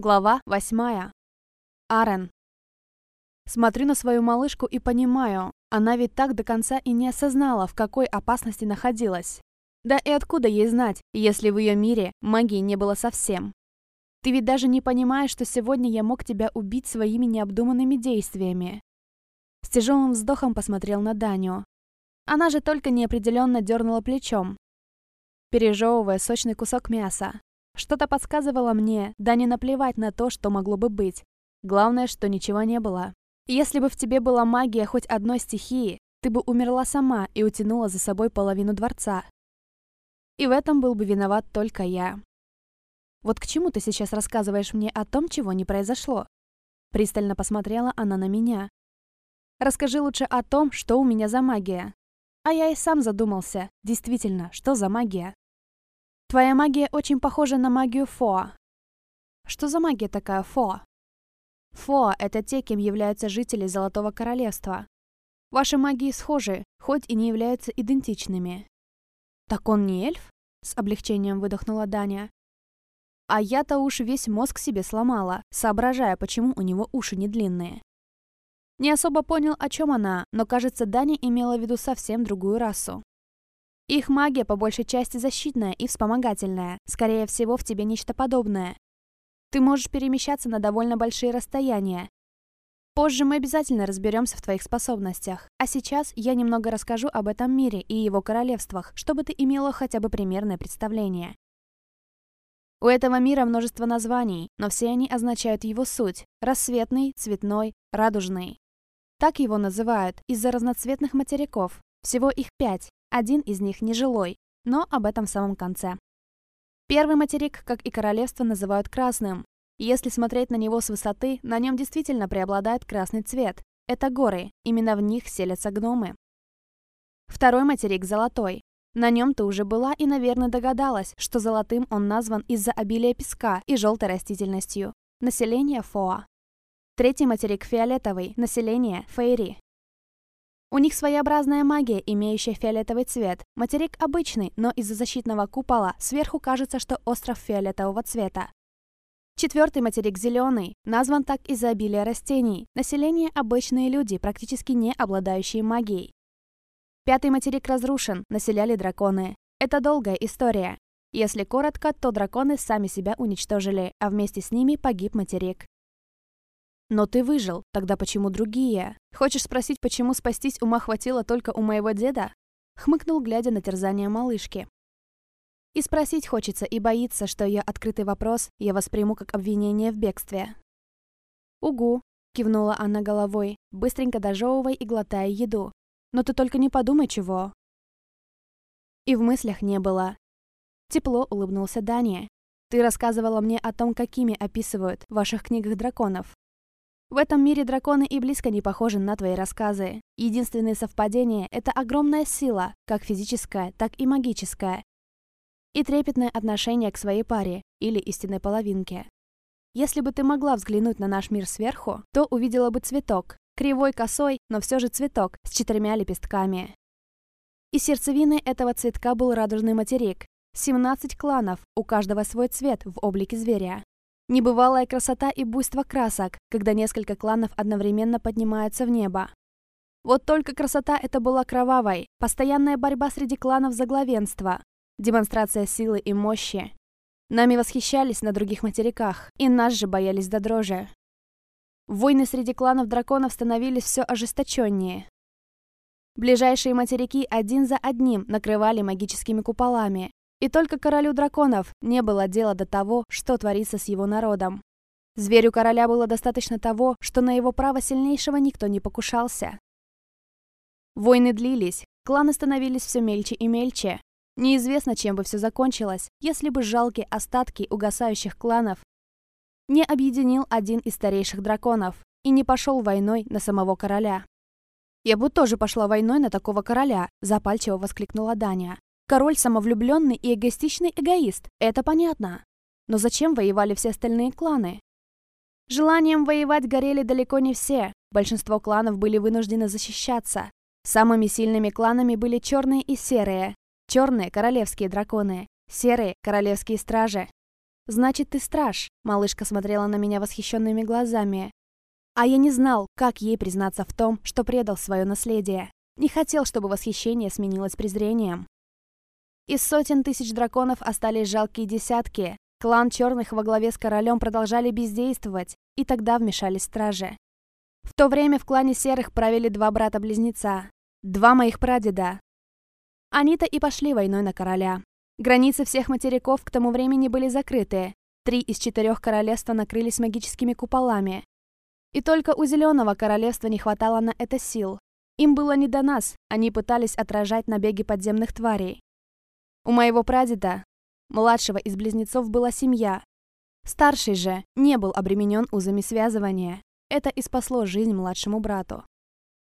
Глава восьмая. Арен. Смотрю на свою малышку и понимаю, она ведь так до конца и не осознала, в какой опасности находилась. Да и откуда ей знать, если в ее мире магии не было совсем? Ты ведь даже не понимаешь, что сегодня я мог тебя убить своими необдуманными действиями. С тяжелым вздохом посмотрел на Даню. Она же только неопределенно дернула плечом, пережевывая сочный кусок мяса. Что-то подсказывало мне, да не наплевать на то, что могло бы быть. Главное, что ничего не было. Если бы в тебе была магия хоть одной стихии, ты бы умерла сама и утянула за собой половину дворца. И в этом был бы виноват только я. Вот к чему ты сейчас рассказываешь мне о том, чего не произошло? Пристально посмотрела она на меня. Расскажи лучше о том, что у меня за магия. А я и сам задумался, действительно, что за магия? Твоя магия очень похожа на магию Фоа. Что за магия такая Фоа? Фоа — это те, кем являются жители Золотого Королевства. Ваши магии схожи, хоть и не являются идентичными. Так он не эльф? С облегчением выдохнула Даня. А я-то уж весь мозг себе сломала, соображая, почему у него уши не длинные. Не особо понял, о чем она, но, кажется, Даня имела в виду совсем другую расу. Их магия по большей части защитная и вспомогательная. Скорее всего, в тебе нечто подобное. Ты можешь перемещаться на довольно большие расстояния. Позже мы обязательно разберемся в твоих способностях. А сейчас я немного расскажу об этом мире и его королевствах, чтобы ты имела хотя бы примерное представление. У этого мира множество названий, но все они означают его суть – рассветный, цветной, радужный. Так его называют из-за разноцветных материков. Всего их пять, один из них нежилой, но об этом в самом конце. Первый материк, как и королевство, называют красным. Если смотреть на него с высоты, на нем действительно преобладает красный цвет. Это горы, именно в них селятся гномы. Второй материк – золотой. На нем ты уже была и, наверное, догадалась, что золотым он назван из-за обилия песка и желтой растительностью. Население – Фоа. Третий материк – фиолетовый, население – Фейри. У них своеобразная магия, имеющая фиолетовый цвет. Материк обычный, но из-за защитного купола сверху кажется, что остров фиолетового цвета. Четвертый материк зеленый, назван так из-за обилия растений. Население – обычные люди, практически не обладающие магией. Пятый материк разрушен, населяли драконы. Это долгая история. Если коротко, то драконы сами себя уничтожили, а вместе с ними погиб материк. Но ты выжил, тогда почему другие? Хочешь спросить, почему спастись ума хватило только у моего деда? Хмыкнул, глядя на терзание малышки. И спросить хочется, и боится, что ее открытый вопрос я восприму как обвинение в бегстве. «Угу», — кивнула она головой, быстренько дожевывая и глотая еду. «Но ты только не подумай чего». И в мыслях не было. Тепло улыбнулся Дания. «Ты рассказывала мне о том, какими описывают в ваших книгах драконов. В этом мире драконы и близко не похожи на твои рассказы. Единственное совпадение — это огромная сила, как физическая, так и магическая. И трепетное отношение к своей паре или истинной половинке. Если бы ты могла взглянуть на наш мир сверху, то увидела бы цветок, кривой косой, но все же цветок с четырьмя лепестками. И сердцевиной этого цветка был радужный материк. 17 кланов, у каждого свой цвет в облике зверя. Небывалая красота и буйство красок, когда несколько кланов одновременно поднимаются в небо. Вот только красота эта была кровавой, постоянная борьба среди кланов за главенство, демонстрация силы и мощи. Нами восхищались на других материках, и нас же боялись до дрожи. Войны среди кланов драконов становились все ожесточеннее. Ближайшие материки один за одним накрывали магическими куполами, и только королю драконов не было дела до того, что творится с его народом. Зверю короля было достаточно того, что на его право сильнейшего никто не покушался. Войны длились, кланы становились все мельче и мельче. Неизвестно, чем бы все закончилось, если бы жалкие остатки угасающих кланов не объединил один из старейших драконов и не пошел войной на самого короля. «Я бы тоже пошла войной на такого короля», – запальчиво воскликнула Даня. Король самовлюбленный и эгоистичный эгоист, это понятно. Но зачем воевали все остальные кланы? Желанием воевать горели далеко не все. Большинство кланов были вынуждены защищаться. Самыми сильными кланами были черные и серые. Черные – королевские драконы, серые – королевские стражи. Значит, ты страж. Малышка смотрела на меня восхищенными глазами. А я не знал, как ей признаться в том, что предал свое наследие. Не хотел, чтобы восхищение сменилось презрением. Из сотен тысяч драконов остались жалкие десятки. Клан черных во главе с королем продолжали бездействовать, и тогда вмешались стражи. В то время в клане серых правили два брата-близнеца. Два моих прадеда. Они-то и пошли войной на короля. Границы всех материков к тому времени были закрыты. Три из четырех королевства накрылись магическими куполами. И только у Зеленого королевства не хватало на это сил. Им было не до нас, они пытались отражать набеги подземных тварей. У моего прадеда, младшего из близнецов, была семья. Старший же не был обременен узами связывания. Это и спасло жизнь младшему брату.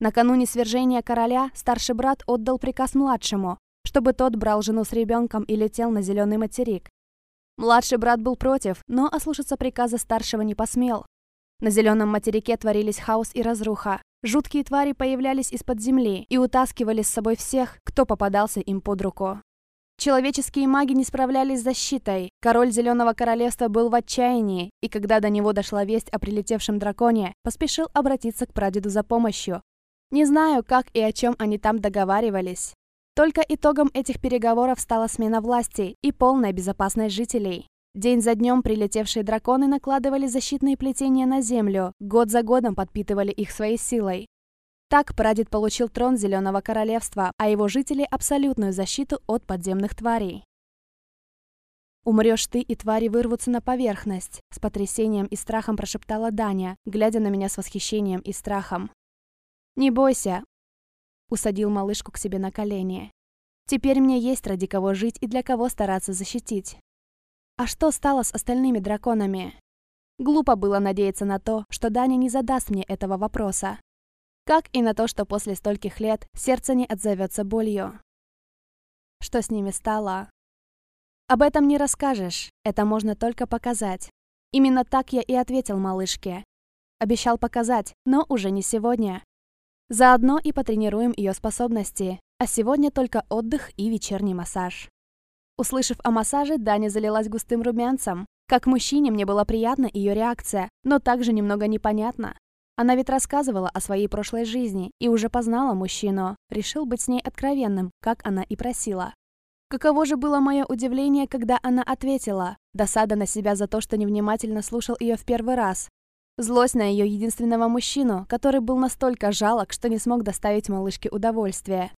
Накануне свержения короля старший брат отдал приказ младшему, чтобы тот брал жену с ребенком и летел на зеленый материк. Младший брат был против, но ослушаться приказа старшего не посмел. На зеленом материке творились хаос и разруха. Жуткие твари появлялись из-под земли и утаскивали с собой всех, кто попадался им под руку. Человеческие маги не справлялись с защитой. Король Зеленого Королевства был в отчаянии, и когда до него дошла весть о прилетевшем драконе, поспешил обратиться к прадеду за помощью. Не знаю, как и о чем они там договаривались. Только итогом этих переговоров стала смена власти и полная безопасность жителей. День за днем прилетевшие драконы накладывали защитные плетения на землю, год за годом подпитывали их своей силой. Так прадед получил трон Зеленого Королевства, а его жители – абсолютную защиту от подземных тварей. «Умрешь ты, и твари вырвутся на поверхность», – с потрясением и страхом прошептала Даня, глядя на меня с восхищением и страхом. «Не бойся», – усадил малышку к себе на колени. «Теперь мне есть ради кого жить и для кого стараться защитить». А что стало с остальными драконами? Глупо было надеяться на то, что Даня не задаст мне этого вопроса как и на то, что после стольких лет сердце не отзовется болью. Что с ними стало? Об этом не расскажешь, это можно только показать. Именно так я и ответил малышке. Обещал показать, но уже не сегодня. Заодно и потренируем ее способности, а сегодня только отдых и вечерний массаж. Услышав о массаже, Даня залилась густым румянцем. Как мужчине мне была приятна ее реакция, но также немного непонятно, она ведь рассказывала о своей прошлой жизни и уже познала мужчину. Решил быть с ней откровенным, как она и просила. Каково же было мое удивление, когда она ответила. Досада на себя за то, что невнимательно слушал ее в первый раз. Злость на ее единственного мужчину, который был настолько жалок, что не смог доставить малышке удовольствие.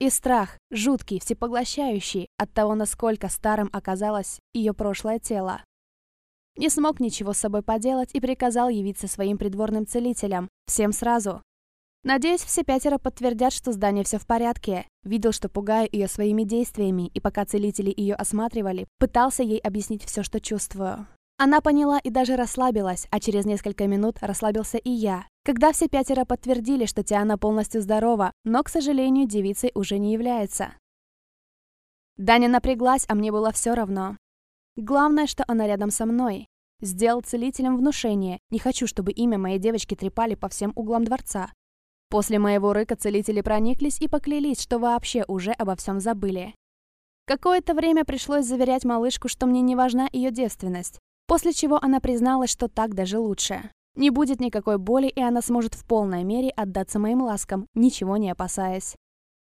И страх, жуткий, всепоглощающий, от того, насколько старым оказалось ее прошлое тело. Не смог ничего с собой поделать и приказал явиться своим придворным целителям. Всем сразу. Надеюсь, все пятеро подтвердят, что с Даней все в порядке. Видел, что пугаю ее своими действиями, и пока целители ее осматривали, пытался ей объяснить все, что чувствую. Она поняла и даже расслабилась, а через несколько минут расслабился и я. Когда все пятеро подтвердили, что Тиана полностью здорова, но, к сожалению, девицей уже не является. Даня напряглась, а мне было все равно. Главное, что она рядом со мной. Сделал целителем внушение. Не хочу, чтобы имя моей девочки трепали по всем углам дворца. После моего рыка целители прониклись и поклялись, что вообще уже обо всем забыли. Какое-то время пришлось заверять малышку, что мне не важна ее девственность, после чего она призналась, что так даже лучше. Не будет никакой боли, и она сможет в полной мере отдаться моим ласкам, ничего не опасаясь.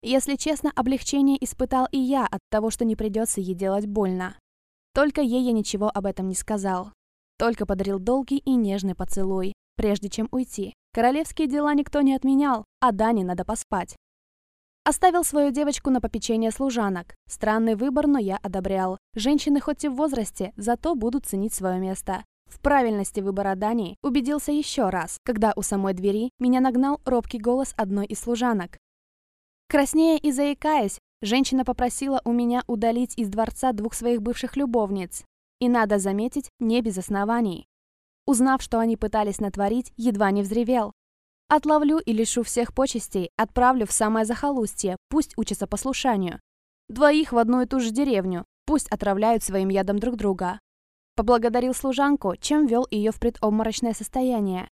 Если честно, облегчение испытал и я от того, что не придется ей делать больно. Только ей я ничего об этом не сказал. Только подарил долгий и нежный поцелуй, прежде чем уйти. Королевские дела никто не отменял, а Дане надо поспать. Оставил свою девочку на попечение служанок. Странный выбор, но я одобрял. Женщины хоть и в возрасте, зато будут ценить свое место. В правильности выбора Дани убедился еще раз, когда у самой двери меня нагнал робкий голос одной из служанок. Краснея и заикаясь, Женщина попросила у меня удалить из дворца двух своих бывших любовниц. И надо заметить, не без оснований. Узнав, что они пытались натворить, едва не взревел. Отловлю и лишу всех почестей, отправлю в самое захолустье, пусть учатся послушанию. Двоих в одну и ту же деревню, пусть отравляют своим ядом друг друга. Поблагодарил служанку, чем вел ее в предобморочное состояние.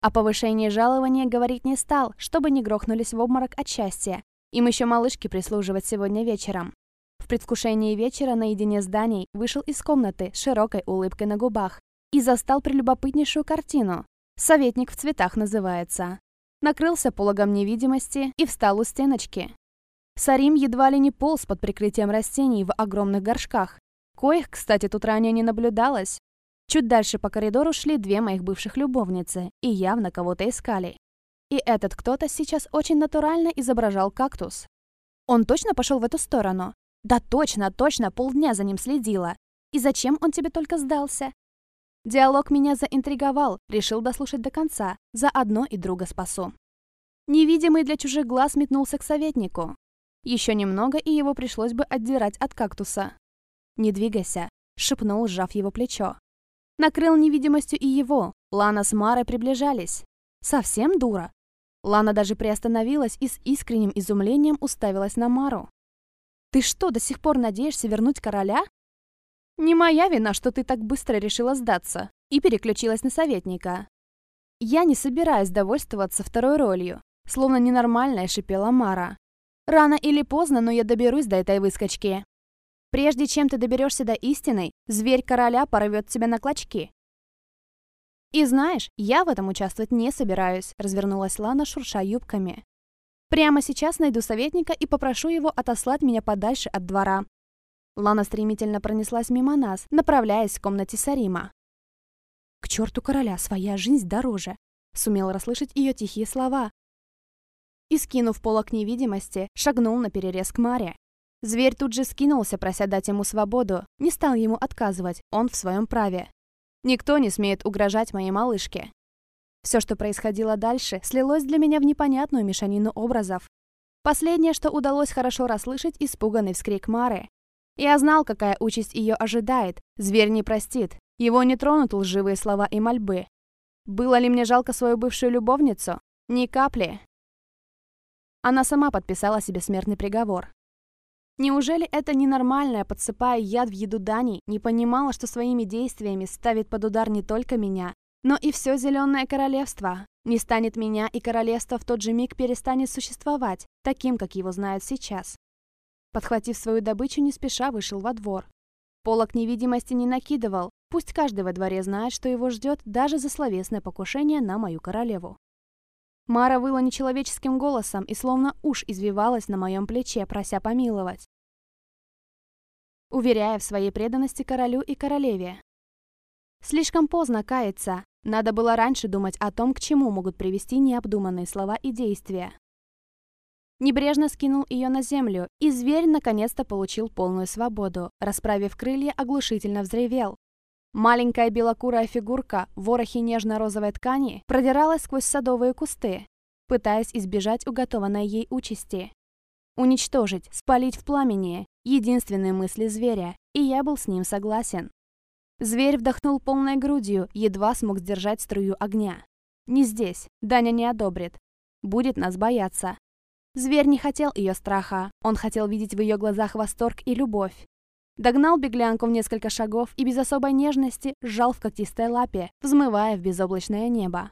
О повышении жалования говорить не стал, чтобы не грохнулись в обморок от счастья, им еще малышки прислуживать сегодня вечером. В предвкушении вечера наедине с Даней вышел из комнаты с широкой улыбкой на губах. и застал прелюбопытнейшую картину. Советник в цветах называется. Накрылся пологом невидимости и встал у стеночки. Сарим едва ли не полз под прикрытием растений в огромных горшках. Коих, кстати, тут ранее не наблюдалось. Чуть дальше по коридору шли две моих бывших любовницы и явно кого-то искали. И этот кто-то сейчас очень натурально изображал кактус. Он точно пошел в эту сторону? Да точно, точно, полдня за ним следила. И зачем он тебе только сдался? Диалог меня заинтриговал, решил дослушать до конца, заодно и друга спасу. Невидимый для чужих глаз метнулся к советнику. Еще немного, и его пришлось бы отдирать от кактуса. «Не двигайся», — шепнул, сжав его плечо. Накрыл невидимостью и его. Лана с Марой приближались. Совсем дура. Лана даже приостановилась и с искренним изумлением уставилась на Мару. «Ты что, до сих пор надеешься вернуть короля?» «Не моя вина, что ты так быстро решила сдаться» и переключилась на советника. «Я не собираюсь довольствоваться второй ролью», словно ненормальная шипела Мара. «Рано или поздно, но я доберусь до этой выскочки. Прежде чем ты доберешься до истины, зверь короля порвет тебя на клочки. И знаешь, я в этом участвовать не собираюсь, развернулась Лана, шурша юбками. Прямо сейчас найду советника и попрошу его отослать меня подальше от двора. Лана стремительно пронеслась мимо нас, направляясь к комнате Сарима. «К черту короля, своя жизнь дороже!» Сумел расслышать ее тихие слова. И, скинув полок невидимости, шагнул на перерез к Маре. Зверь тут же скинулся, прося дать ему свободу. Не стал ему отказывать, он в своем праве. Никто не смеет угрожать моей малышке. Все, что происходило дальше, слилось для меня в непонятную мешанину образов. Последнее, что удалось хорошо расслышать, испуганный вскрик Мары. Я знал, какая участь ее ожидает. Зверь не простит. Его не тронут лживые слова и мольбы. Было ли мне жалко свою бывшую любовницу? Ни капли. Она сама подписала себе смертный приговор. Неужели эта ненормальная, подсыпая яд в еду Дани, не понимала, что своими действиями ставит под удар не только меня, но и все Зеленое Королевство? Не станет меня, и королевство в тот же миг перестанет существовать, таким, как его знают сейчас. Подхватив свою добычу, не спеша вышел во двор. Полок невидимости не накидывал, пусть каждый во дворе знает, что его ждет даже за словесное покушение на мою королеву. Мара выла нечеловеческим голосом и словно уж извивалась на моем плече, прося помиловать. Уверяя в своей преданности королю и королеве. Слишком поздно каяться. Надо было раньше думать о том, к чему могут привести необдуманные слова и действия. Небрежно скинул ее на землю, и зверь наконец-то получил полную свободу. Расправив крылья, оглушительно взревел. Маленькая белокурая фигурка в ворохе нежно-розовой ткани продиралась сквозь садовые кусты, пытаясь избежать уготованной ей участи. Уничтожить, спалить в пламени – единственные мысли зверя, и я был с ним согласен. Зверь вдохнул полной грудью, едва смог сдержать струю огня. Не здесь, Даня не одобрит. Будет нас бояться. Зверь не хотел ее страха, он хотел видеть в ее глазах восторг и любовь. Догнал беглянку в несколько шагов и без особой нежности сжал в когтистой лапе, взмывая в безоблачное небо.